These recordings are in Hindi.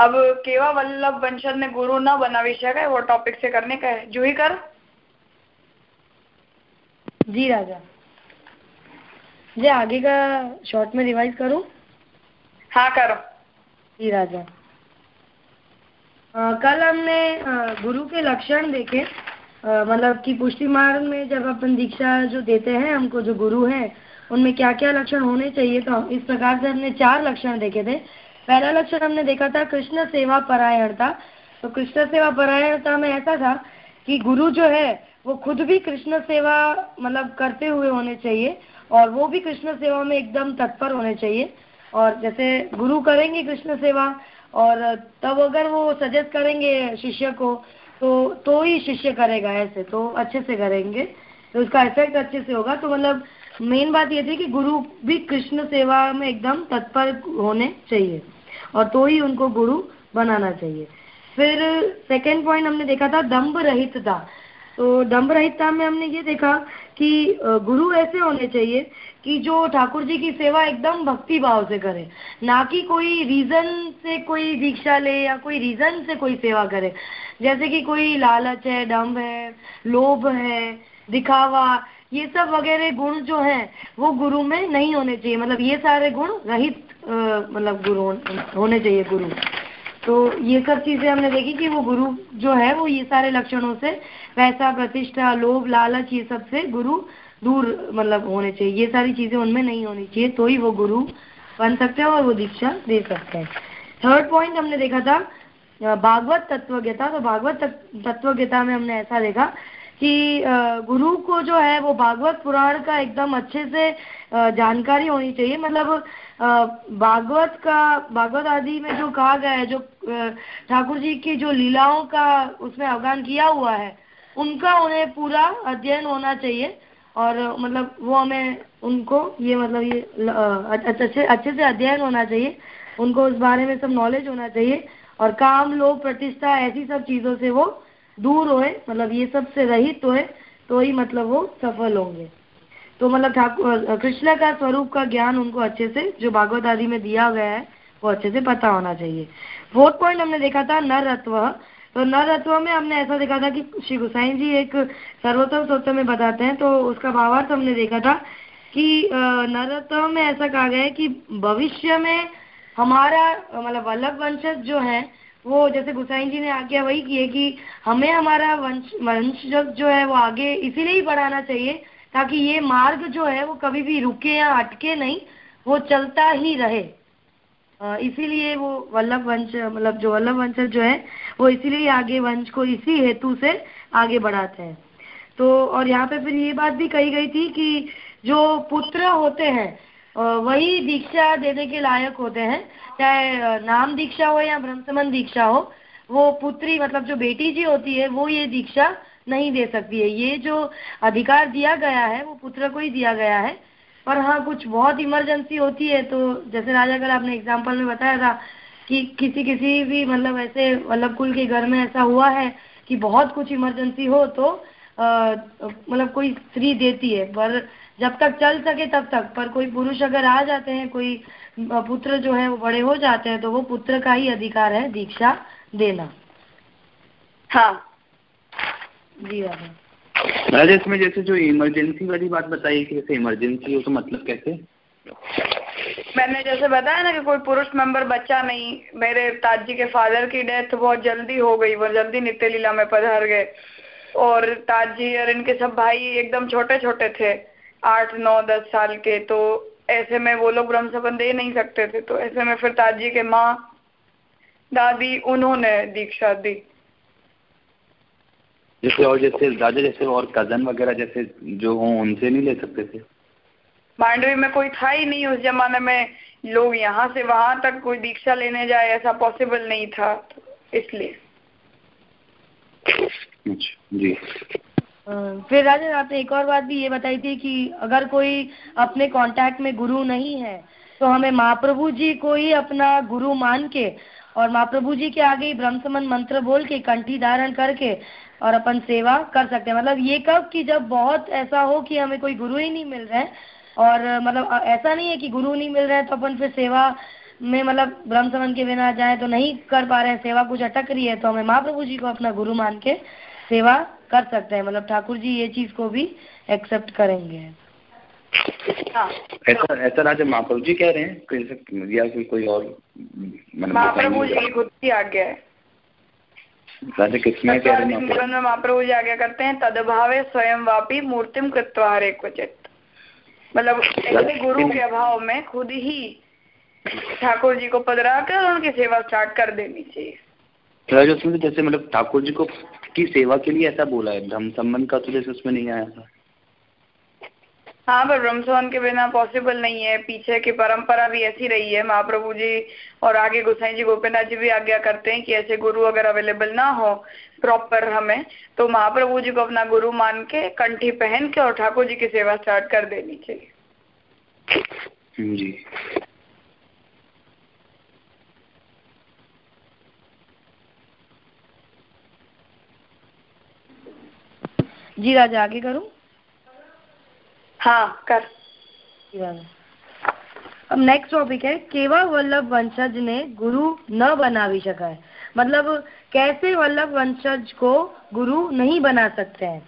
अब केवा वल्लभ वंशज ने गुरु न बना विषय का वो टॉपिक से करने का है। जूही कर। जी राजा। जी आगे का शॉर्ट में रिवाइज करूँ? हाँ करो। जी राजा। आ, कल हमने आ, गुरु के लक्षण देखे। मतलब कि पुष्टि मार्ग में जब अपन दीक्षा जो देते हैं हमको जो गुरु है उनमें क्या क्या लक्षण होने चाहिए तो इस प्रकार से हमने चार लक्षण देखे थे। पहला लक्षण हमने देखा था, कृष्ण सेवा परायणता तो कृष्ण सेवा परायणता में ऐसा था कि गुरु जो है, वो खुद भी कृष्ण सेवा मतलब करते हुए होने चाहिए और वो भी कृष्ण सेवा में एकदम तत्पर होने चाहिए। और जैसे गुरु करेंगे कृष्ण सेवा और तब अगर वो सजेस्ट करेंगे शिष्य को तो तो ही शिष्य करेगा ऐसे तो अच्छे से करेंगे। तो उसका इफ़ेक्ट अच्छे से होगा। तो मतलब मेन बात ये थी कि गुरु भी कृष्ण सेवा में एकदम तत्पर होने चाहिए। और तो ही उनको गुरु बनाना चाहिए। फिर सेकेंड पॉइंट हमने देखा था दम्भ रहितता तो दम्भ रहितता में हमने ये देखा कि गुरु ऐसे होने चाहिए कि जो ठाकुर जी की सेवा एकदम भक्ति भाव से करे। ना कि कोई रीजन से कोई दीक्षा ले या कोई रीजन से कोई सेवा करे। जैसे कि कोई लालच है डम्ब है, लोभ है, दिखावा, ये सब वगैरह गुण जो है, वो गुरु में नहीं होने चाहिए। मतलब ये सारे गुण रहित मतलब गुरु होने चाहिए गुरु। तो ये सब चीज़ें हमने देखी कि वो गुरु जो है, वो ये सारे लक्षणों से पैसा प्रतिष्ठा, लोभ, लालच, ये सबसे गुरु दूर मतलब होने चाहिए। ये सारी चीज़ें उनमें नहीं होनी चाहिए तो ही वो गुरु बन सकते हैं और वो दीक्षा दे सकते हैं। थर्ड पॉइंट हमने देखा था, भागवत तत्वज्ञता। तो भागवत तत्वज्ञता में हमने ऐसा देखा कि गुरु को जो है वो भागवत पुराण का एकदम अच्छे से जानकारी होनी चाहिए। मतलब भागवत का, भागवत आदि में जो कहा गया है, जो ठाकुर जी की जो लीलाओं का उसमें अवगान किया हुआ है, उनका उन्हें पूरा अध्ययन होना चाहिए। और मतलब वो हमें उनको ये मतलब ये अच्छे अच्छे से अध्ययन होना चाहिए। उनको उस बारे में सब नॉलेज होना चाहिए। और काम लोग प्रतिष्ठा, ऐसी सब चीज़ों से वो दूर होए मतलब ये सबसे रहित होए तो ही मतलब वो सफल होंगे। तो मतलब ठाकुर, कृष्ण का स्वरूप का ज्ञान उनको अच्छे से, जो भागवत आदि में दिया गया है, वो अच्छे से पता होना चाहिए। फोर्थ पॉइंट हमने देखा था, नरत्व। तो नरत्व में हमने ऐसा देखा था कि श्री गुसाई जी एक सर्वोत्तम सोत्र में बताते हैं तो उसका भावार्थ हमने देखा था कि नरत्व में ऐसा कहा गया है कि भविष्य में हमारा मतलब वल्लभ वंशज जो है वो जैसे गुसाई जी ने आज्ञा वही की है कि हमें हमारा वंश वंश जो है वो आगे इसीलिए ही बढ़ाना चाहिए ताकि ये मार्ग जो है वो कभी भी रुके या अटके नहीं, वो चलता ही रहे। इसीलिए वो वल्लभ वंश मतलब जो वल्लभ वंश जो है, वो इसीलिए आगे वंश को इसी हेतु से आगे बढ़ाते हैं। तो और यहाँ पे फिर ये बात भी कही गई थी कि जो पुत्र होते हैं वही दीक्षा देने के लायक होते हैं। चाहे नाम दीक्षा हो या ब्रह्मसमन दीक्षा हो, वो पुत्री मतलब जो बेटी जी होती है, वो ये दीक्षा नहीं दे सकती है। ये जो अधिकार दिया गया है, वो पुत्र को ही दिया गया है। पर हाँ कुछ बहुत इमरजेंसी होती है तो जैसे राजा, अगर आपने एग्ज़ाम्पल में बताया था कि किसी किसी भी मतलब ऐसे वल्लभ कुल के घर में ऐसा हुआ है कि बहुत कुछ इमरजेंसी हो तो मतलब कोई स्त्री देती है। पर जब तक चल सके तब तक। पर कोई पुरुष अगर आ जाते हैं कोई पुत्र जो है वो बड़े हो जाते हैं तो वो पुत्र का ही अधिकार है दीक्षा देना। हाँ। जी राजा इसमें जैसे जो इमरजेंसी वाली बात बताई कि जैसे इमरजेंसी हो तो मतलब कैसे? मैंने जैसे बताया ना कि कोई पुरुष मेंबर बच्चा नहीं। मेरे ताजी के फादर की डेथ बहुत जल्दी हो गई वो जल्दी नित्य लीला में पधार गए। और ताजी और इनके सब भाई एकदम छोटे छोटे थे। आठ नौ दस साल के तो ऐसे में वो लोग ब्रह्म संबंध दे नहीं सकते थे तो ऐसे में फिर ताजी के माँ दादी उन्होंने दीक्षा दी। जैसे और जैसे राजा जैसे और कज़न वगैरह जैसे जो हों उनसे नहीं ले सकते थे? मांडवी में कोई था ही नहीं उस जमाने में। लोग यहाँ से वहाँ तक कोई दीक्षा लेने जाए ऐसा पॉसिबल नहीं था इसलिए। अच्छा जी। फिर राजन आपने एक और बात भी ये बताई थी कि अगर कोई अपने कांटेक्ट में गुरु नहीं है तो हमें महाप्रभु जी को ही अपना गुरु मान के और महाप्रभु जी के आगे ही ब्रह्म मंत्र बोल के, कंठी धारण करके और अपन सेवा कर सकते हैं। मतलब ये कब कि जब बहुत ऐसा हो कि हमें कोई गुरु ही नहीं मिल रहा और मतलब ऐसा नहीं है कि गुरु नहीं मिल रहे तो अपन फिर सेवा में मतलब ब्रह्म समन के बिना जाए तो नहीं कर पा रहे हैं। सेवा कुछ अटक रही है तो हमें महाप्रभु जी को अपना गुरु मान के सेवा कर सकते हैं। मतलब ठाकुर जी ये चीज़ को भी एक्सेप्ट करेंगे। हाँ। ऐसा ऐसा राजा महाप्रभु जी कह रहे हैं या कोई कोई और मतलब महाप्रभु जी की खुद की आज्ञा है। राजा कह रहे हैं महाप्रभु? जी आज्ञा करते हैं तदभावे स्वयं वापी मूर्तिम कृत्वा हरे क्वचित। मतलब गुरु के अभाव में खुद ही ठाकुर जी को पधरा कर उनकी सेवा स्टार्ट कर देनी चाहिए। जैसे मतलब ठाकुर जी को की सेवा के लिए ऐसा बोला है? धर्म संबंध का तो जैसे उसमें नहीं आया था। हाँ पर ब्रह्मसोहन के बिना पॉसिबल नहीं है। पीछे की परंपरा भी ऐसी रही है। महाप्रभु जी और आगे गोसाई जी गोपीनाथ जी भी आज्ञा करते हैं कि ऐसे गुरु अगर अवेलेबल ना हो प्रॉपर हमें तो महाप्रभु जी को अपना गुरु मान के कंठी पहन के और ठाकुर जी की सेवा स्टार्ट कर देनी चाहिए। जी। जी राजा आगे करूं हाँ कर अब नेक्स्ट टॉपिक है केवल वल्लभ वंशज ने गुरु न बना भी सका है मतलब कैसे वल्लभ वंशज को गुरु नहीं बना सकते हैं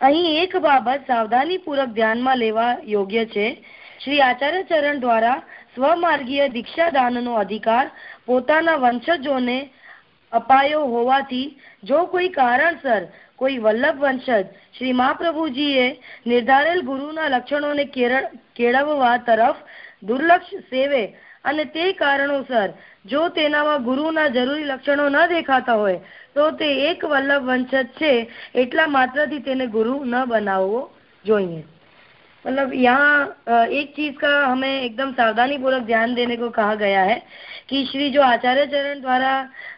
અહીં એક બાબત સાવધાનીપૂર્વક ધ્યાનમાં લેવા યોગ્ય છે શ્રી આચાર્ય ચરણ દ્વારા સ્વમાર્ગીય દીક્ષાદાનનો અધિકાર પોતાના વંશજોને અપાયો હોવાથી જો કોઈ કારણસર કોઈ વલ્લભ વંશજ શ્રી મહાપ્રભુજીએ નિર્ધારેલ ગુરુના લક્ષણોને કેળવવા તરફ દુર્લક્ષ સેવે અને તે કારણોસર જો તેનામાં ગુરુના જરૂરી લક્ષણો ન દેખાતા હોય, તો તે એક વલ્લભ વંશજ છે, એટલા માત્રથી તેને ગુરુ ન બનાવવો જોઈએ. मतलब यहाँ एक चीज़ का हमें एकदम सावधानी पूर्वक ध्यान देने को कहा गया है कि श्री जो आचार्य चरण द्वारा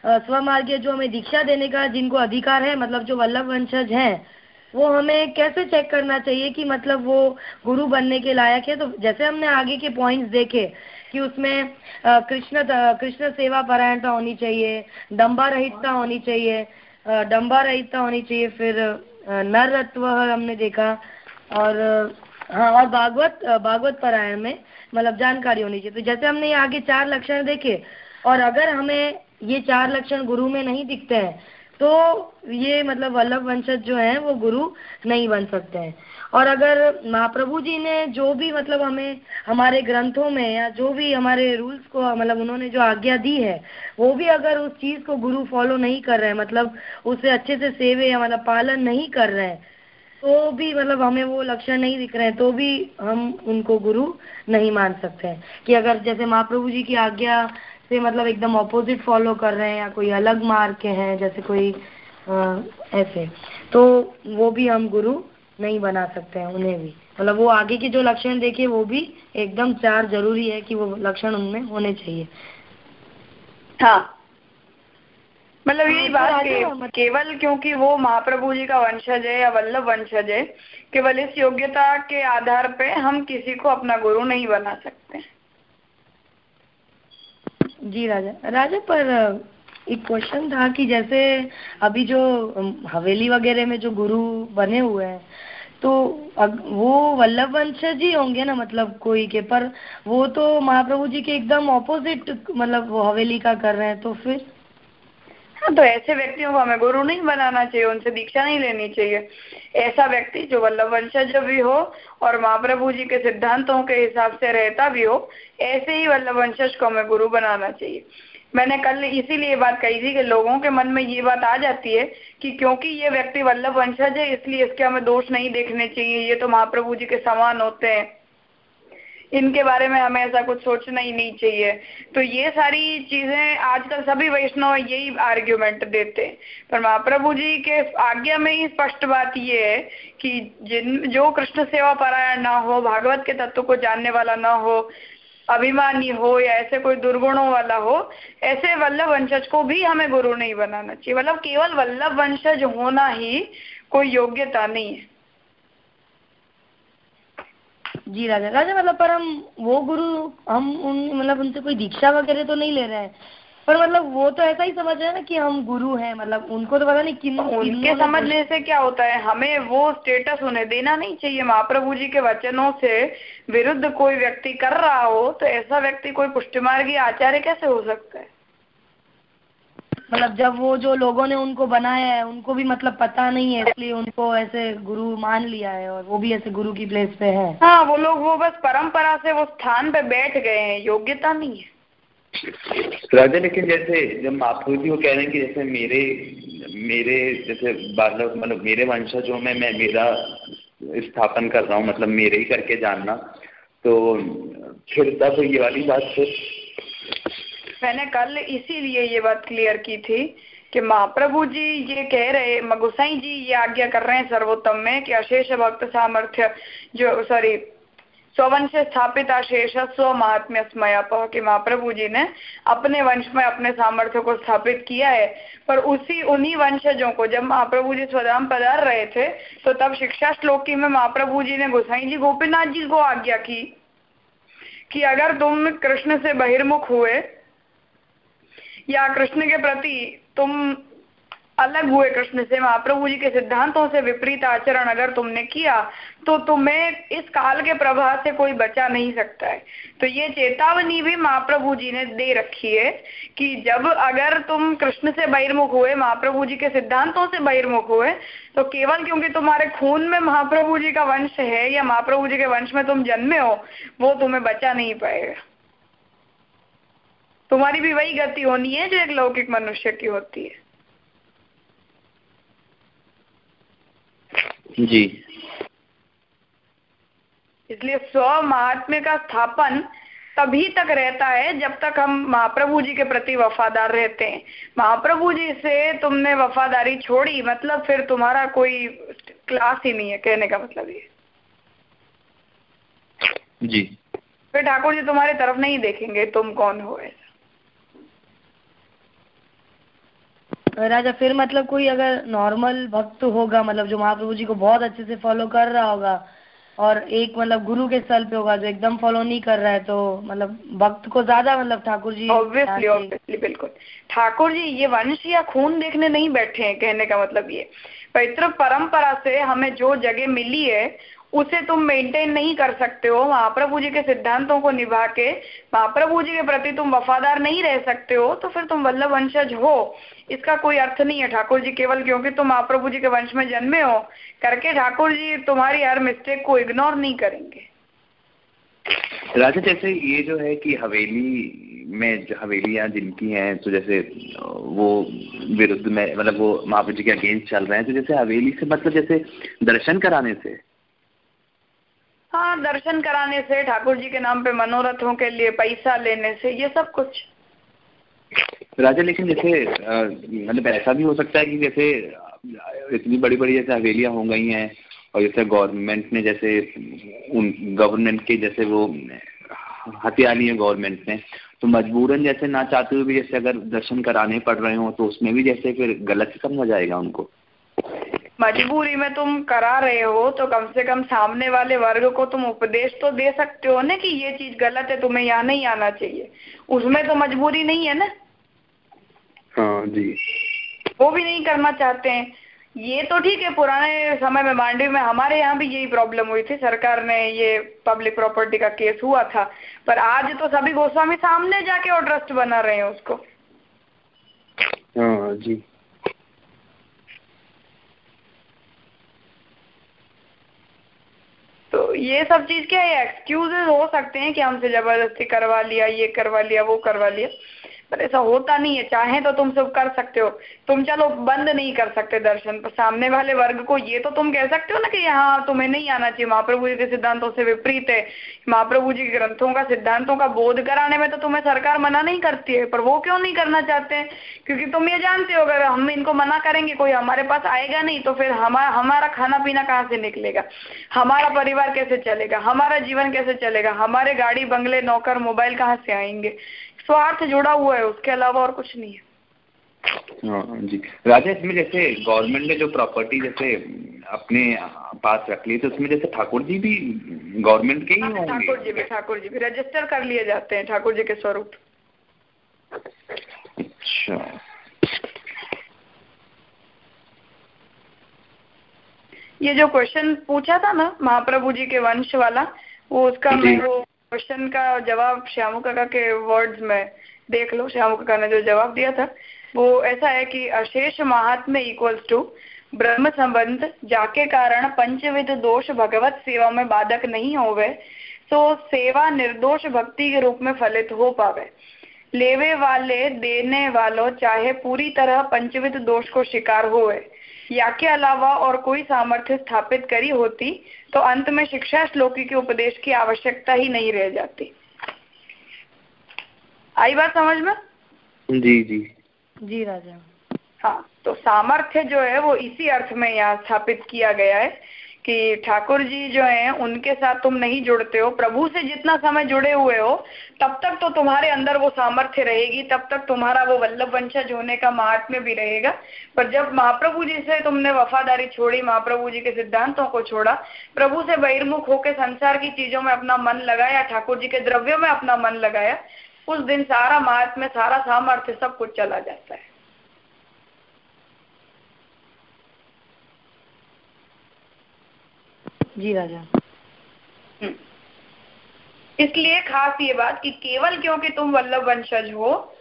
स्वमार्ग जो हमें दीक्षा देने का जिनको अधिकार है मतलब जो वल्लभ वंशज हैं, वो हमें कैसे चेक करना चाहिए कि मतलब वो गुरु बनने के लायक है? तो जैसे हमने आगे के पॉइंट्स देखे कि उसमें कृष्ण कृष्ण सेवा परायणता होनी चाहिए डम्बा रहितता होनी चाहिए डम्बा रहितता होनी चाहिए, फिर नरत्व हमने देखा, और हाँ और भागवत भागवत परायण में मतलब जानकारी होनी चाहिए। तो जैसे हमने आगे चार लक्षण देखे, और अगर हमें ये चार लक्षण गुरु में नहीं दिखते हैं तो ये मतलब वल्लभ वंशज जो है, वो गुरु नहीं बन सकते हैं। और अगर महाप्रभु जी ने जो भी मतलब हमें, हमारे ग्रंथों में या जो भी हमारे रूल्स को मतलब उन्होंने जो आज्ञा दी है, वो भी अगर उस चीज़ को गुरु फॉलो नहीं कर रहे हैं मतलब उसे अच्छे से सेवे या मतलब पालन नहीं कर रहे हैं तो भी मतलब हमें वो लक्षण नहीं दिख रहे हैं तो भी हम उनको गुरु नहीं मान सकते हैं। कि अगर जैसे महाप्रभु जी की आज्ञा से मतलब एकदम ऑपोजिट फॉलो कर रहे हैं या कोई अलग मार्ग के हैं जैसे कोई आ, ऐसे तो वो भी हम गुरु नहीं बना सकते हैं उन्हें भी। मतलब वो आगे के जो लक्षण देखे वो भी एकदम चार ज़रूरी है कि वो लक्षण उनमें होने चाहिए। हाँ। मतलब यही बात के, केवल क्योंकि वो महाप्रभु जी का वंशज है या वल्लभ वंशज है केवल इस योग्यता के आधार पे हम किसी को अपना गुरु नहीं बना सकते। जी राजा। राजा पर एक क्वेश्चन था कि जैसे अभी जो हवेली वगैरह में जो गुरु बने हुए हैं तो वो वल्लभ वंशज ही होंगे ना मतलब कोई के पर वो तो महाप्रभु जी के एकदम ऑपोजिट मतलब वो हवेली का कर रहे हैं तो फिर? हाँ तो ऐसे व्यक्तियों को हमें गुरु नहीं बनाना चाहिए, उनसे दीक्षा नहीं लेनी चाहिए। ऐसा व्यक्ति जो वल्लभ वंशज भी हो और महाप्रभु जी के सिद्धांतों के हिसाब से रहता भी हो, ऐसे ही वल्लभ वंशज को हमें गुरु बनाना चाहिए। मैंने कल इसीलिए बात कही थी कि लोगों के मन में ये बात आ जाती है कि क्योंकि ये व्यक्ति वल्लभ वंशज है, इसलिए इसके हमें दोष नहीं देखने चाहिए, ये तो महाप्रभु जी के समान होते हैं। इनके बारे में हमें ऐसा कुछ सोचना ही नहीं चाहिए। तो ये सारी चीज़ें आजकल सभी वैष्णव यही आर्ग्यूमेंट देते हैं। पर महाप्रभु जी के आज्ञा में ही स्पष्ट बात ये है कि जिन, जो कृष्ण सेवा परायण ना हो, भागवत के तत्व को जानने वाला ना हो, अभिमानी हो या ऐसे कोई दुर्गुणों वाला हो, ऐसे वल्लभ वंशज को भी हमें गुरु नहीं बनाना चाहिए। मतलब केवल वल्लभ वंशज होना ही कोई योग्यता नहीं है। जी राजा। राजा मतलब पर हम वो गुरु हम उन मतलब उनसे कोई दीक्षा वगैरह तो नहीं ले रहे हैं। पर मतलब वो तो ऐसा ही समझ रहे हैं ना कि हम गुरु हैं मतलब उनको तो पता नहीं किन उनके समझने से क्या होता है? हमें वो स्टेटस उन्हें देना नहीं चाहिए। महाप्रभु जी के वचनों से विरुद्ध कोई व्यक्ति कर रहा हो तो ऐसा व्यक्ति कोई पुष्टि मार्गी आचार्य कैसे हो सकता है? मतलब जब वो जो लोगों ने उनको बनाया है उनको भी मतलब पता नहीं है इसलिए उनको ऐसे गुरु मान लिया है और वो भी ऐसे गुरु की प्लेस पे है। हाँ वो लोग वो बस परंपरा से वो स्थान पे बैठ गए हैं योग्यता नहीं है। राजा लेकिन जैसे जब जी वो कह रहे हैं कि जैसे मेरे मेरे जैसे बालक मतलब मेरे वंशजों में मैं मेरा स्थापन कर रहा हूँ मतलब मेरे ही करके जानना तो फिर तब ये वाली बात फिर मैंने कल इसीलिए ये बात क्लियर की थी कि महाप्रभु जी ये कह रहे गुसाई जी ये आज्ञा कर रहे हैं सर्वोत्तम में कि अशेष भक्त सामर्थ्य जो सॉरी स्ववंश स्थापित अशेष स्व महात्म्य स्मयाप कि महाप्रभु जी ने अपने वंश में अपने सामर्थ्य को स्थापित किया है। पर उसी, उन्हीं वंशजों को, जब महाप्रभु जी स्वधाम पधार रहे थे तो तब शिक्षा श्लोकी में महाप्रभु जी ने गोसाई जी, गोपीनाथ जी को आज्ञा की कि अगर तुम कृष्ण से बहिर्मुख हुए या कृष्ण के प्रति तुम अलग हुए कृष्ण से, महाप्रभु जी के सिद्धांतों से विपरीत आचरण अगर तुमने किया तो तुम्हें इस काल के प्रभाव से कोई बचा नहीं सकता है। तो ये चेतावनी भी महाप्रभु जी ने दे रखी है कि जब अगर तुम कृष्ण से बहिर्मुख हुए, महाप्रभु जी के सिद्धांतों से बहिर्मुख हुए तो केवल क्योंकि तुम्हारे खून में महाप्रभु जी का वंश है या महाप्रभु जी के वंश में तुम जन्मे हो, वो तुम्हें बचा नहीं पाएगा। तुम्हारी भी वही गति होनी है जो एक लौकिक मनुष्य की होती है। जी। इसलिए स्व महात्म्य का स्थापन तभी तक रहता है जब तक हम महाप्रभु जी के प्रति वफादार रहते हैं। महाप्रभु जी से तुमने वफादारी छोड़ी मतलब फिर तुम्हारा कोई क्लास ही नहीं है कहने का मतलब ये। जी। फिर ठाकुर जी तुम्हारी तरफ़ नहीं देखेंगे तुम कौन हो ऐसा? राजा फिर मतलब कोई अगर नॉर्मल भक्त होगा मतलब जो महाप्रभु जी को बहुत अच्छे से फॉलो कर रहा होगा और एक मतलब गुरु के स्थल पे होगा जो एकदम फॉलो नहीं कर रहा है तो मतलब भक्त को ज़्यादा मतलब ठाकुर जी ऑब्वियसली ऑब्वियसली बिल्कुल। ठाकुर जी ये वंश या खून देखने नहीं बैठे हैं कहने का मतलब ये। पवित्र परंपरा से हमें जो जगह मिली है उसे तुम मेंटेन नहीं कर सकते हो। महाप्रभु जी के सिद्धांतों को निभा के महाप्रभु जी के प्रति तुम वफादार नहीं रह सकते हो तो फिर तुम वल्लभ वंशज हो। इसका कोई अर्थ नहीं है। ठाकुर जी केवल क्योंकि तुम महाप्रभु जी के वंश में जन्मे हो करके ठाकुर जी तुम्हारी हर मिस्टेक को इग्नोर नहीं करेंगे। राजा जैसे ये जो है कि हवेली में जो हवेलियाँ जिनकी हैं तो जैसे वो विरुद्ध में मतलब वो महाप्रभु जी के अगेंस्ट चल रहे हैं तो जैसे हवेली से मतलब जैसे दर्शन कराने से? हाँ दर्शन कराने से ठाकुर जी के नाम पे मनोरथों के लिए पैसा लेने से ये सब कुछ। राजा, लेकिन जैसे मतलब ऐसा भी हो सकता है कि जैसे, इतनी बड़ी बड़ी जैसे हवेलियाँ हो गई हैं और जैसे गवर्नमेंट ने जैसे, उन गवर्नमेंट के जैसे वो हत्या ली है गवर्नमेंट ने तो मजबूरन जैसे ना चाहते हुए भी जैसे अगर दर्शन कराने पड़ रहे हो तो उसमें भी जैसे फिर गलत समझा जाएगा उनको। मजबूरी में तुम करा रहे हो तो कम से कम सामने वाले वर्ग को तुम उपदेश तो दे सकते हो ना कि ये चीज़ गलत है तुम्हें यहाँ नहीं आना चाहिए। उसमें तो मजबूरी नहीं है ना? हाँ जी। वो भी नहीं करना चाहते हैं। ये तो ठीक है पुराने समय में मांडवी में हमारे यहाँ भी यही प्रॉब्लम हुई थी। सरकार ने ये पब्लिक प्रॉपर्टी का केस हुआ था। पर आज तो सभी गोस्वामी सामने जाके और ट्रस्ट बना रहे हैं उसको। हाँ जी। तो ये सब चीज़ क्या है एक्सक्यूजेज हो सकते हैं कि हमसे ज़बरदस्ती करवा लिया, ये करवा लिया, वो करवा लिया। पर ऐसा होता नहीं है। चाहे तो तुम सब कर सकते हो। तुम चलो बंद नहीं कर सकते दर्शन। पर सामने वाले वर्ग को ये तो तुम कह सकते हो ना कि यहाँ तुम्हें नहीं आना चाहिए। महाप्रभु जी के सिद्धांतों से विपरीत है। महाप्रभु जी के ग्रंथों का, सिद्धांतों का बोध कराने में तो तुम्हें सरकार मना नहीं करती है। पर वो क्यों नहीं करना चाहते? हैं क्योंकि तुम ये जानते हो, अगर हम इनको मना करेंगे, कोई हमारे पास आएगा नहीं तो फिर हमारा हमारा खाना पीना कहाँ से निकलेगा? हमारा परिवार कैसे चलेगा? हमारा जीवन कैसे चलेगा? हमारे गाड़ी, बंगले, नौकर, मोबाइल कहाँ से आएँगे? स्वार्थ जुड़ा हुआ है उसके अलावा और कुछ नहीं है। हाँ जी। राजा इसमें जैसे गवर्नमेंट ने जो प्रॉपर्टी जैसे अपने पास रख ली तो उसमें जैसे ठाकुर जी भी गवर्नमेंट के ही हाँ, होंगे? ठाकुर जी भी ठाकुर जी भी रजिस्टर कर लिए जाते हैं ठाकुर जी के स्वरूप। अच्छा। ये जो क्वेश्चन पूछा था ना महाप्रभु जी के वंश वाला वो उसका मैं वो क्वेश्चन का जवाब श्यामू काका के वर्ड्स में देख लो। श्यामू काका ने जो जवाब दिया था, वो ऐसा है कि अशेष महात्म्य इक्वल्स टू ब्रह्म संबंध, जाके कारण पंचविध दोष भगवत सेवा में बाधक नहीं हो गए तो सेवा निर्दोष भक्ति के रूप में फलित हो पावे। लेवे वाले, देने वालों, चाहे पूरी तरह पंचविध दोष को शिकार होए या के अलावा और कोई सामर्थ्य स्थापित करी होती तो अंत में शिक्षा श्लोकी के उपदेश की आवश्यकता ही नहीं रह जाती। आई बात समझ में? जी जी। जी राजा। हाँ तो सामर्थ्य जो है वो इसी अर्थ में यहाँ स्थापित किया गया है कि ठाकुर जी जो हैं, उनके साथ तुम नहीं जुड़ते हो। प्रभु से जितना समय जुड़े हुए हो, तब तक तो तुम्हारे अंदर वो सामर्थ्य रहेगी, तब तक तुम्हारा वो वल्लभ वंशज होने का महात्म्य भी रहेगा। पर जब महाप्रभु जी से तुमने वफादारी छोड़ी, महाप्रभु जी के सिद्धांतों को छोड़ा, प्रभु से बहिर्मुख होकर संसार की चीज़ों में अपना मन लगाया, ठाकुर जी के द्रव्यों में अपना मन लगाया, उस दिन सारा महात्म्य, सारा सामर्थ्य सब कुछ चला जाता है। जी राजा। हम्म। इसलिए खास ये बात कि केवल क्योंकि तुम वल्लभ वंशज हो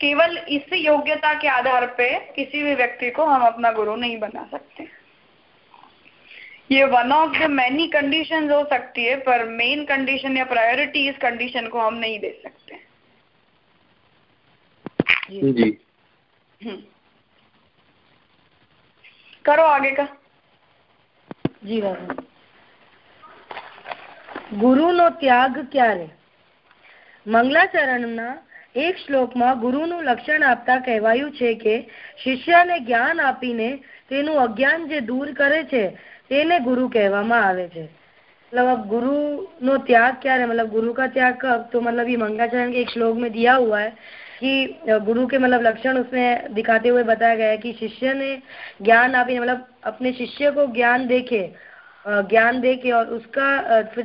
केवल इस योग्यता के आधार पे किसी भी व्यक्ति को हम अपना गुरु नहीं बना सकते। ये one of the many condition हो सकती है पर मेन कंडीशन या प्रायोरिटी इस कंडीशन को हम नहीं दे सकते। जी। हम्म। करो आगे का। जी बाबा ગુરુનો ત્યાગ ક્યારે મંગલાચરણના એક શ્લોકમાં ગુરુનું લક્ષણ આપતા કહેવાયું છે કે શિષ્યને જ્ઞાન આપીને તેનું અજ્ઞાન જે દૂર કરે છે તેને गुरु કહેવામાં આવે છે मतलब अब गुरु नो त्याग क्या है मतलब गुरु का त्याग कब तो मतलब ये मंगलाचरण के एक श्लोक में दिया हुआ है कि गुरु के मतलब लक्षण उसमें दिखाते हुए बताया गया है कि शिष्य ने ज्ञान आप मतलब अपने शिष्य को ज्ञान देखे જ્ઞાન દે કે और उसका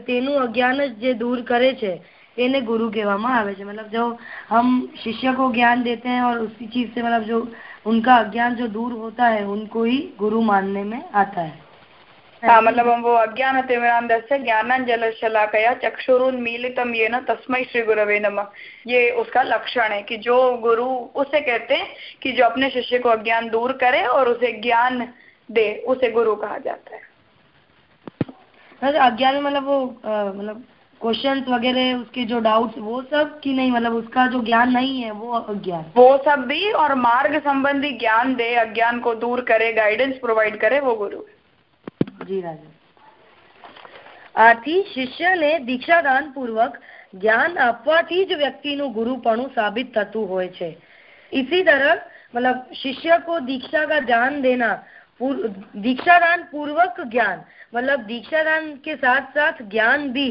તેનું અજ્ઞાન જે दूर करे છે એને गुरु કહેવામાં આવે છે मतलब जो हम शिष्य को ज्ञान देते हैं और उसी चीज से मतलब जो उनका अज्ञान जो दूर होता है उनको ही गुरु मानने में आता है हाँ मतलब हम वो अज्ञान तिमिरांधस्य ज्ञानांजल शलाकया चक्षुरुन्मीलितम ये न तस्मय श्री गुरवे नम ये उसका लक्षण है कि जो गुरु उसे कहते हैं कि जो अपने शिष्य को अज्ञान दूर करे और उसे ज्ञान दे उसे गुरु कहा जाता है अज्ञान में मतलब वो मतलब क्वेश्चन वगैरह उसके जो डाउट्स वो सब की नहीं मतलब उसका जो ज्ञान नहीं है वो अज्ञान वो सब भी और मार्ग संबंधी ज्ञान दे अज्ञान को दूर करे गाइडेंस प्रोवाइड करे वो गुरु जी राजा આથી શિષ્યને દીક્ષાદાન પૂર્વક જ્ઞાન આપવાથી જ વ્યક્તિનું ગુરુપણું સાબિત થતું હોય છે इसी तरह मतलब शिष्य को दीक्षा का ज्ञान देना दीक्षादान पूर्वक ज्ञान मतलब दीक्षादान के साथ साथ ज्ञान भी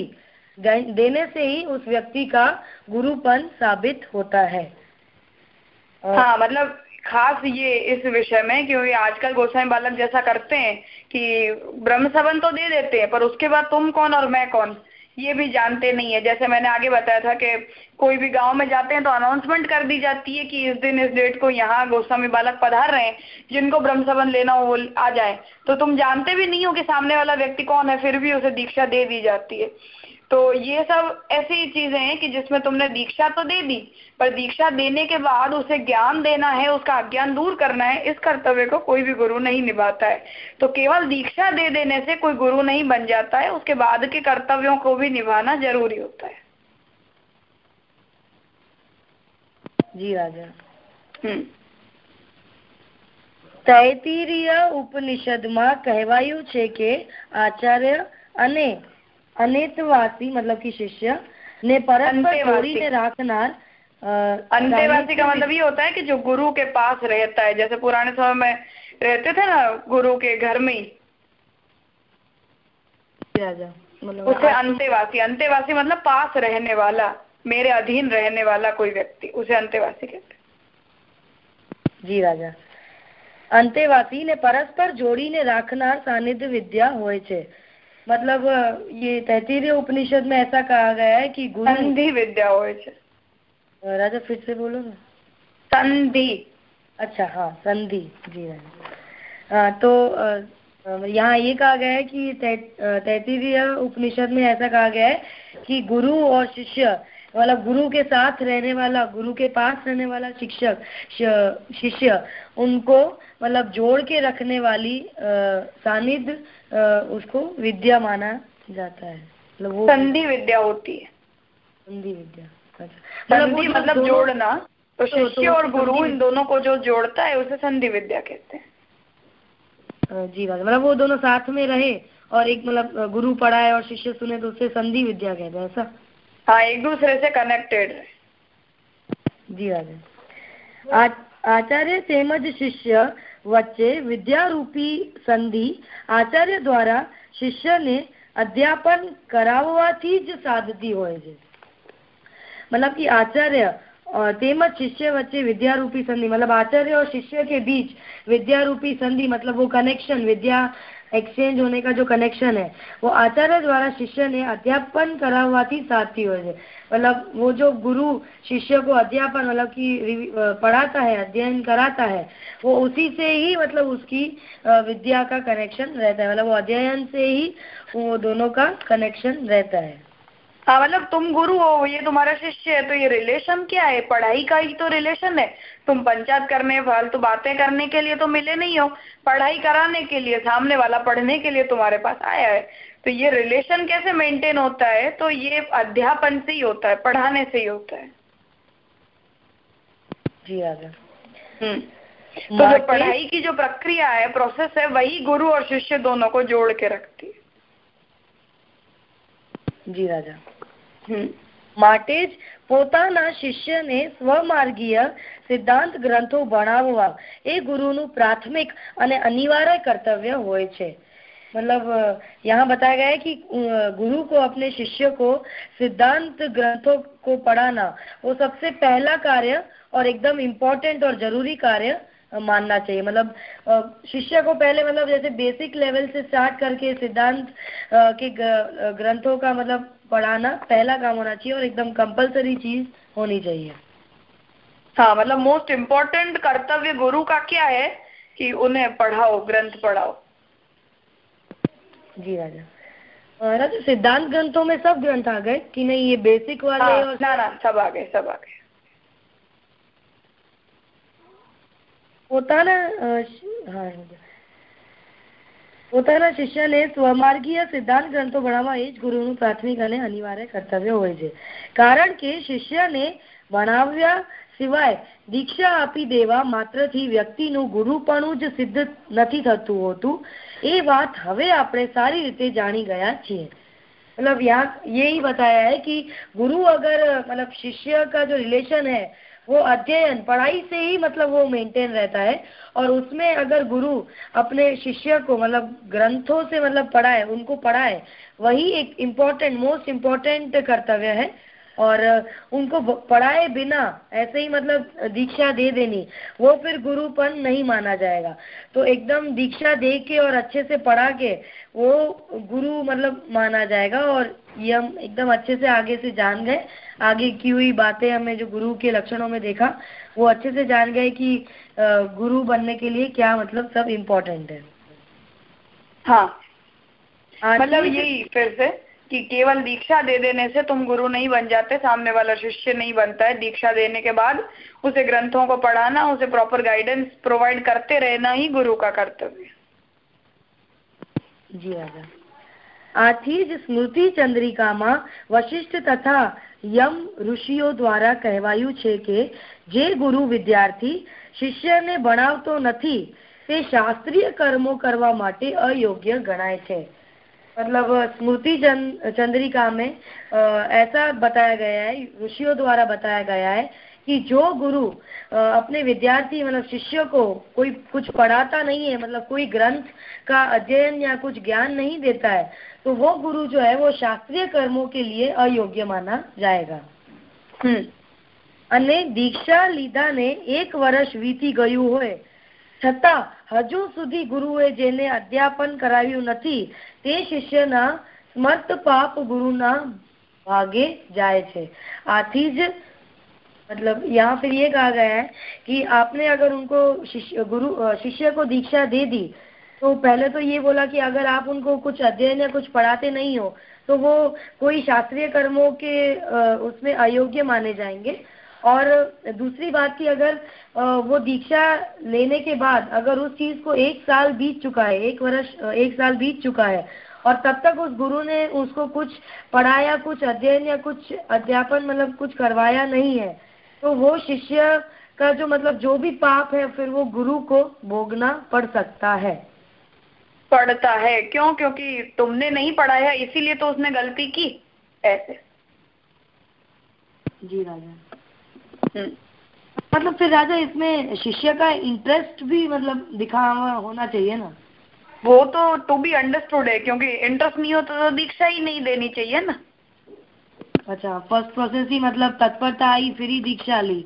देने से ही उस व्यक्ति का गुरुपन साबित होता है। हाँ मतलब खास ये इस विषय में, क्योंकि आजकल गोसाई बालक जैसा करते हैं कि ब्रह्म सबन तो दे देते हैं, पर उसके बाद तुम कौन और मैं कौन? ये भी जानते नहीं है। जैसे मैंने आगे बताया था कि कोई भी गाँव में जाते हैं तो अनाउंसमेंट कर दी जाती है कि इस दिन, इस डेट को यहाँ गोस्वामी बालक पधार रहे हैं, जिनको ब्रह्म सबन लेना हो, वो आ जाए। तो तुम जानते भी नहीं हो कि सामने वाला व्यक्ति कौन है, फिर भी उसे दीक्षा दे दी जाती है। तो ये सब ऐसी चीजें हैं कि जिसमें तुमने दीक्षा तो दे दी पर दीक्षा देने के बाद उसे ज्ञान देना है उसका अज्ञान दूर करना है इस कर्तव्य को कोई भी गुरु नहीं निभाता है तो केवल दीक्षा दे देने से कोई गुरु नहीं बन जाता है उसके बाद के कर्तव्यों को भी निभाना जरूरी होता है जी राजा તૈતિરીય ઉપનિષદમાં કહેવાયું છે કે આચાર્ય અને अनेतवासी मतलब कि शिष्य ने परस्पर जोड़ी ने राखनार अंत्यवासी का मतलब ये होता है कि जो गुरु के पास रहता है जैसे पुराने समय में रहते थे ना गुरु के घर में ही मतलब उसे अंत्यवासी अंत्यवासी मतलब पास रहने वाला मेरे अधीन रहने वाला कोई व्यक्ति उसे अंत्यवासी कहते જી રાજા અંતેવાસી ને પરસ્પર જોડીને રાખનાર સાનિધ્ય વિદ્યા હોય છે मतलब ये तैतीय उपनिषद में ऐसा कहा गया है कि गुरु संधि विद्या हो। राजा फिर से बोलो ना। संधि। अच्छा हाँ संधि। जी हाँ तो यहाँ ये कहा गया है कि तैतीय उपनिषद में ऐसा कहा गया है कि गुरु और शिष्य मतलब गुरु के साथ रहने वाला गुरु के पास रहने वाला शिक्षक शिष्य उनको मतलब जोड़ के रखने वाली सानिध्य उसको विद्या माना जाता है। मतलब वो संधि विद्या होती है। संधि विद्या अच्छा। मतलब मतलब जोड़ना तो, तो शिष्य और गुरु इन दोनों को जो जोड़ता है उसे संधि विद्या कहते हैं। जी बात मतलब वो दोनों साथ में रहे और एक मतलब गुरु पढ़ाए और शिष्य सुने तो उससे संधि विद्या कहते हैं ऐसा? हाँ एक दूसरे से कनेक्टेड जी राजा આચાર્ય તેમજ શિષ્ય વચ્ચે વિદ્યારૂપી સંધિ આચાર્ય દ્વારા શિષ્યને અધ્યાપન કરાવવાથી જ સાધતી હોય છે मतलब कि आचार्य तेमज शिष्य वच्चे विद्या रूपी संधि मतलब आचार्य और शिष्य के बीच विद्या रूपी संधि मतलब वो कनेक्शन विद्या एक्सचेंज होने का जो कनेक्शन है, वो आचार्य द्वारा शिष्य ने अध्यापन करावाती साथी हो जाए मतलब वो जो गुरु शिष्य को अध्यापन मतलब की पढ़ाता है, अध्ययन कराता है, वो उसी से ही मतलब उसकी विद्या का कनेक्शन रहता है। मतलब वो अध्ययन से ही वो दोनों का कनेक्शन रहता है हाँ। मतलब तुम गुरु हो ये तुम्हारा शिष्य है तो ये रिलेशन क्या है? पढ़ाई का ही तो रिलेशन है। तुम पंचायत करने फालतू बातें करने के लिए तो मिले नहीं हो। पढ़ाई कराने के लिए सामने वाला पढ़ने के लिए तुम्हारे पास आया है। तो ये रिलेशन कैसे मेंटेन होता है? तो ये अध्यापन से ही होता है पढ़ाने से ही होता है। जी हम्म। तो जो पढ़ाई की जो प्रक्रिया है प्रोसेस है वही गुरु और शिष्य दोनों को जोड़ के रखती है। जी राजा। માટે જ પોતાના શિષ્યને સ્વમાર્ગીય સિદ્ધાંત ગ્રંથો ભણાવવા એ ગુરુનું પ્રાથમિક અને અનિવાર્ય કર્તવ્ય હોય છે मतलब यहाँ बताया गया है कि गुरु को अपने शिष्य को सिद्धांत ग्रंथों को पढ़ाना वो सबसे पहला कार्य और एकदम इम्पोर्टेंट और जरूरी कार्य मानना चाहिए। मतलब शिष्य को पहले मतलब जैसे बेसिक लेवल से स्टार्ट करके सिद्धांत के ग्रंथों का मतलब पढ़ाना पहला काम होना चाहिए और एकदम कंपलसरी चीज़ होनी चाहिए। हाँ मतलब मोस्ट इम्पोर्टेंट कर्तव्य गुरु का क्या है कि उन्हें पढ़ाओ ग्रंथ पढ़ाओ? जी राजा। राजा सिद्धांत ग्रंथों में सब ग्रंथ आ गए कि नहीं ये बेसिक वाले हाँ, और ना ना सब आ गए सब आ गए। પોતાના પોતાના શિષ્યને સ્વમાર્ગીય સિદ્ધાંત ગ્રંથો ભણાવવા એ જ ગુરુનું પ્રાથમિક અને અનિવાર્ય કર્તવ્ય હોય છે કારણ કે શિષ્યને ભણાવ્યા સિવાય દીક્ષા આપી દેવા માત્રથી વ્યક્તિનું ગુરુપણું જ સિદ્ધ નથી થતું હોતું એ વાત હવે આપણે સારી રીતે જાણી ગયા છીએ मतलब यहाँ यही बताया है कि गुरु अगर मतलब शिष्य का जो रिलेशन है वो अध्ययन, पढ़ाई से ही मतलब वो मेंटेन रहता है। और उसमें अगर गुरु अपने शिष्य को मतलब ग्रंथों से मतलब पढ़ाए, उनको पढ़ाए, वही एक इम्पोर्टेंट मोस्ट इम्पोर्टेंट कर्तव्य है। और उनको पढ़ाए बिना ऐसे ही मतलब दीक्षा दे देनी वो फिर गुरुपन नहीं माना जाएगा। तो एकदम दीक्षा दे के और अच्छे से पढ़ा के वो गुरु मतलब माना जाएगा और ये हम एकदम अच्छे से आगे से जान गए। आगे की हुई बातें हमें जो गुरु के लक्षणों में देखा वो अच्छे से जान गए कि गुरु बनने के लिए क्या मतलब सब इम्पोर्टेंट है। हाँ। मतलब यही फिर से कि केवल दीक्षा दे देने से तुम गुरु नहीं बन जाते सामने वाला शिष्य नहीं बनता है दीक्षा देने के बाद उसे ग्रंथों को पढ़ाना उसे प्रॉपर गाइडेंस प्रोवाइड करते रहना ही गुरु का कर्तव्य जी राजा આથી જ સ્મૃતિ ચંદ્રિકામાં વશિષ્ઠ તથા યમ ઋષિઓ દ્વારા કહેવાયું છે કે જે ગુરુ વિદ્યાર્થી શિષ્યને ભણાવતો નથી તે શાસ્ત્રીય કર્મો કરવા માટે અયોગ્ય ગણાય છે मतलब स्मृति चंद्रिका में ऐसा बताया गया है ऋषियों द्वारा बताया गया है कि जो गुरु अपने विद्यार्थी मतलब शिष्य को कोई कुछ पढ़ाता नहीं है मतलब कोई ग्रंथ का अध्ययन या कुछ ज्ञान नहीं देता है तो वो गुरु जो है वो शास्त्रीय कर्मों के लिए अयोग्य माना जाएगा અને દીક્ષા લીધાને એક વર્ષ વીતી ગયું હોય છતાં હજુ સુધી ગુરુએ જેને અધ્યાપન કરાવ્યું નથી તે શિષ્યના સ્મર્ત પાપ ગુરુના ભાગે જાય છે આથી જ मतलब यहाँ फिर ये कहा गया है कि आपने अगर उनको शिष्य गुरु शिष्य को दीक्षा दे दी तो पहले तो ये बोला कि अगर आप उनको कुछ अध्ययन या कुछ पढ़ाते नहीं हो तो वो कोई शास्त्रीय कर्मों के उसमें अयोग्य माने जाएंगे और दूसरी बात की अगर वो दीक्षा लेने के बाद अगर उस चीज़ को एक साल बीत चुका है एक वर्ष एक साल बीत चुका है और तब तक उस गुरु ने उसको कुछ पढ़ाया कुछ अध्ययन या कुछ अध्यापन मतलब कुछ करवाया नहीं है तो वो शिष्य का जो मतलब जो भी पाप है फिर वो गुरु को भोगना पड़ सकता है। पढ़ता है। क्यों? क्योंकि तुमने नहीं पढ़ाया इसीलिए तो उसने गलती की। ऐसे। जी राजा। मतलब फिर राजा इसमें शिष्य का इंटरेस्ट भी मतलब दिखा होना चाहिए ना वो तो टू बी अंडरस्टूड है क्योंकि इंटरेस्ट नहीं होता तो दीक्षा ही नहीं देनी चाहिए ना अच्छा फर्स्ट प्रोसेस ही मतलब तत्परता आई फिर ही दीक्षा ली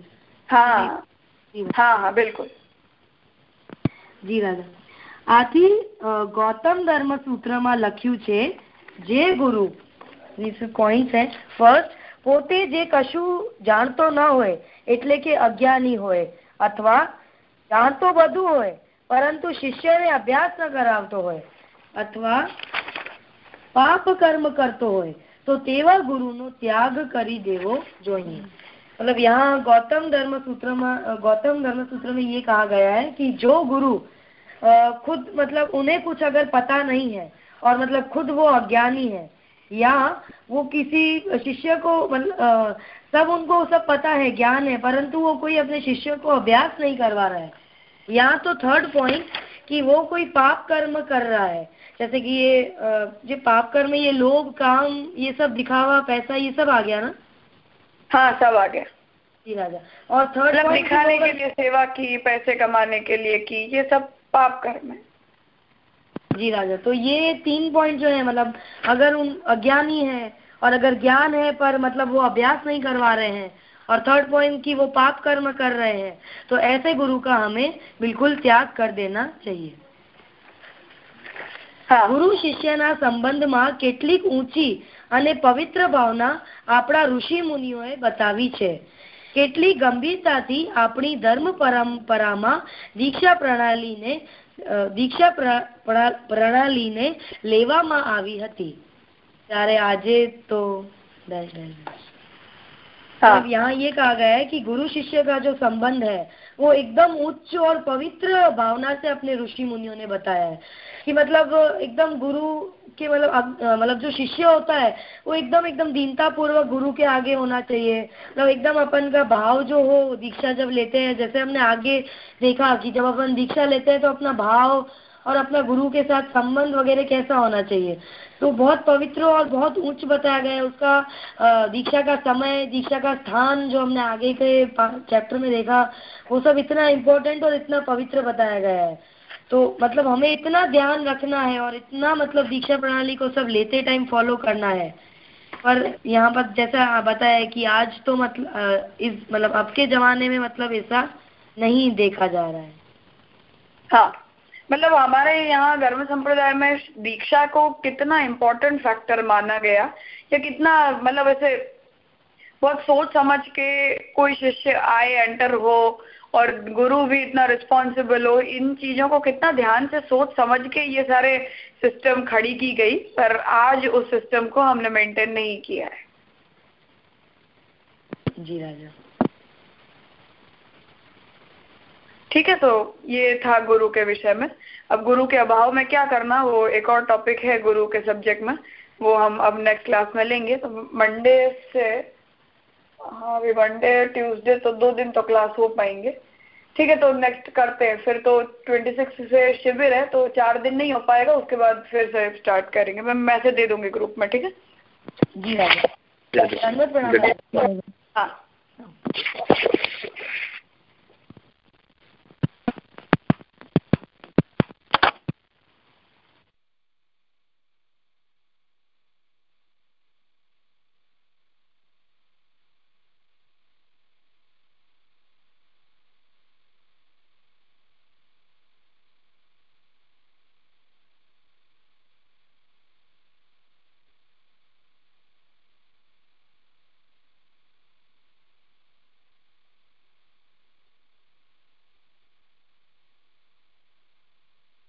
हाँ हाँ हाँ बिल्कुल जी राजा આથી ગૌતમ ધર્મ સૂત્રમાં લખ્યું છે જે ગુરુ પોઈન્ટ છે ફર્સ્ટ પોતે જે કશું જાણતો ન હોય એટલે કે અજ્ઞાની હોય અથવા જાણતો બધું હોય પરંતુ શિષ્યને અભ્યાસ ન કરાવતો હોય અથવા પાપ કર્મ કરતો હોય तो तेवा गुरु नो त्याग करी देवो જોઈએ मतलब यहाँ गौतम धर्म सूत्र में गौतम धर्म सूत्र में ये कहा गया है कि जो गुरु खुद मतलब उन्हें कुछ अगर पता नहीं है और मतलब खुद वो अज्ञानी है या वो किसी शिष्य को मतलब सब उनको सब पता है ज्ञान है परंतु वो कोई अपने शिष्य को अभ्यास नहीं करवा रहा है। या तो थर्ड पॉइंट कि वो कोई पाप कर्म कर रहा है। जैसे कि ये जो पाप कर्म ये लोग काम ये सब दिखावा पैसा ये सब आ गया ना? हाँ सब आ गया। जी राजा। और थर्ड मतलब दिखाने के लिए सेवा की पैसे कमाने के लिए की ये सब पाप कर्म है। जी राजा तो ये तीन पॉइंट जो है मतलब अगर उन अज्ञानी है और अगर ज्ञान है पर मतलब वो अभ्यास नहीं करवा रहे हैं और थर्ड पॉइंट की वो पाप कर्म कर रहे हैं तो ऐसे गुरु का हमें बिल्कुल त्याग कर देना चाहिए ગુરુ શિષ્યના સંબંધમાં કેટલીક ઊંચી અને પવિત્ર ભાવના આપણા ઋષિ મુનિઓએ બતાવી છે કેટલી ગંભીરતાથી આપણી ધર્મ પરંપરામાં દીક્ષા પ્રણાલીને દીક્ષા પ્રણાલીને લેવામાં આવી હતી ત્યારે આજે તો हाँ यहाँ ये कहा गया है कि गुरु शिष्य का जो संबंध है वो एकदम उच्च और पवित्र भावना से अपने ऋषि मुनियों ने बताया है। कि मतलब एकदम गुरु के मतलब मतलब जो शिष्य होता है, वो एकदम एकदम दीनता पूर्वक गुरु के आगे होना चाहिए। मतलब एकदम अपन का भाव जो हो दीक्षा जब लेते हैं, जैसे हमने आगे देखा कि जब अपन दीक्षा लेते हैं तो अपना भाव और अपना गुरु के साथ संबंध वगैरह कैसा होना चाहिए। तो बहुत पवित्र और बहुत उच्च बताया गया है। उसका दीक्षा का समय, दीक्षा का स्थान जो हमने आगे के चैप्टर में देखा, वो सब इतना इम्पोर्टेंट और इतना पवित्र बताया गया है। तो मतलब हमें इतना ध्यान रखना है और इतना मतलब दीक्षा प्रणाली को सब लेते टाइम फॉलो करना है। पर यहाँ पर जैसा बताया कि आज तो मतलब इस मतलब अब के जमाने में मतलब ऐसा नहीं देखा जा रहा है। हाँ। मतलब हमारे यहाँ धर्म संप्रदाय में दीक्षा को कितना इम्पोर्टेंट फैक्टर माना गया या कितना मतलब ऐसे बहुत सोच समझ के कोई शिष्य आए एंटर हो और गुरु भी इतना रिस्पॉन्सिबल हो इन चीज़ों को कितना ध्यान से सोच समझ के ये सारे सिस्टम खड़ी की गई पर आज उस सिस्टम को हमने मेंटेन नहीं किया है। जी राजा। ठीक है तो ये था गुरु के विषय में। अब गुरु के अभाव में क्या करना वो एक और टॉपिक है गुरु के सब्जेक्ट में वो हम अब नेक्स्ट क्लास में लेंगे। तो मंडे से हाँ अभी मंडे ट्यूसडे तो दो दिन तो क्लास हो पाएँगे। ठीक है तो नेक्स्ट करते हैं। फिर तो ट्वेंटी सिक्स से शिविर है तो चार दिन नहीं हो पाएगा उसके बाद फिर से स्टार्ट करेंगे। मैं मैसेज दे दूँगी ग्रुप में ठीक है? जी हाँ।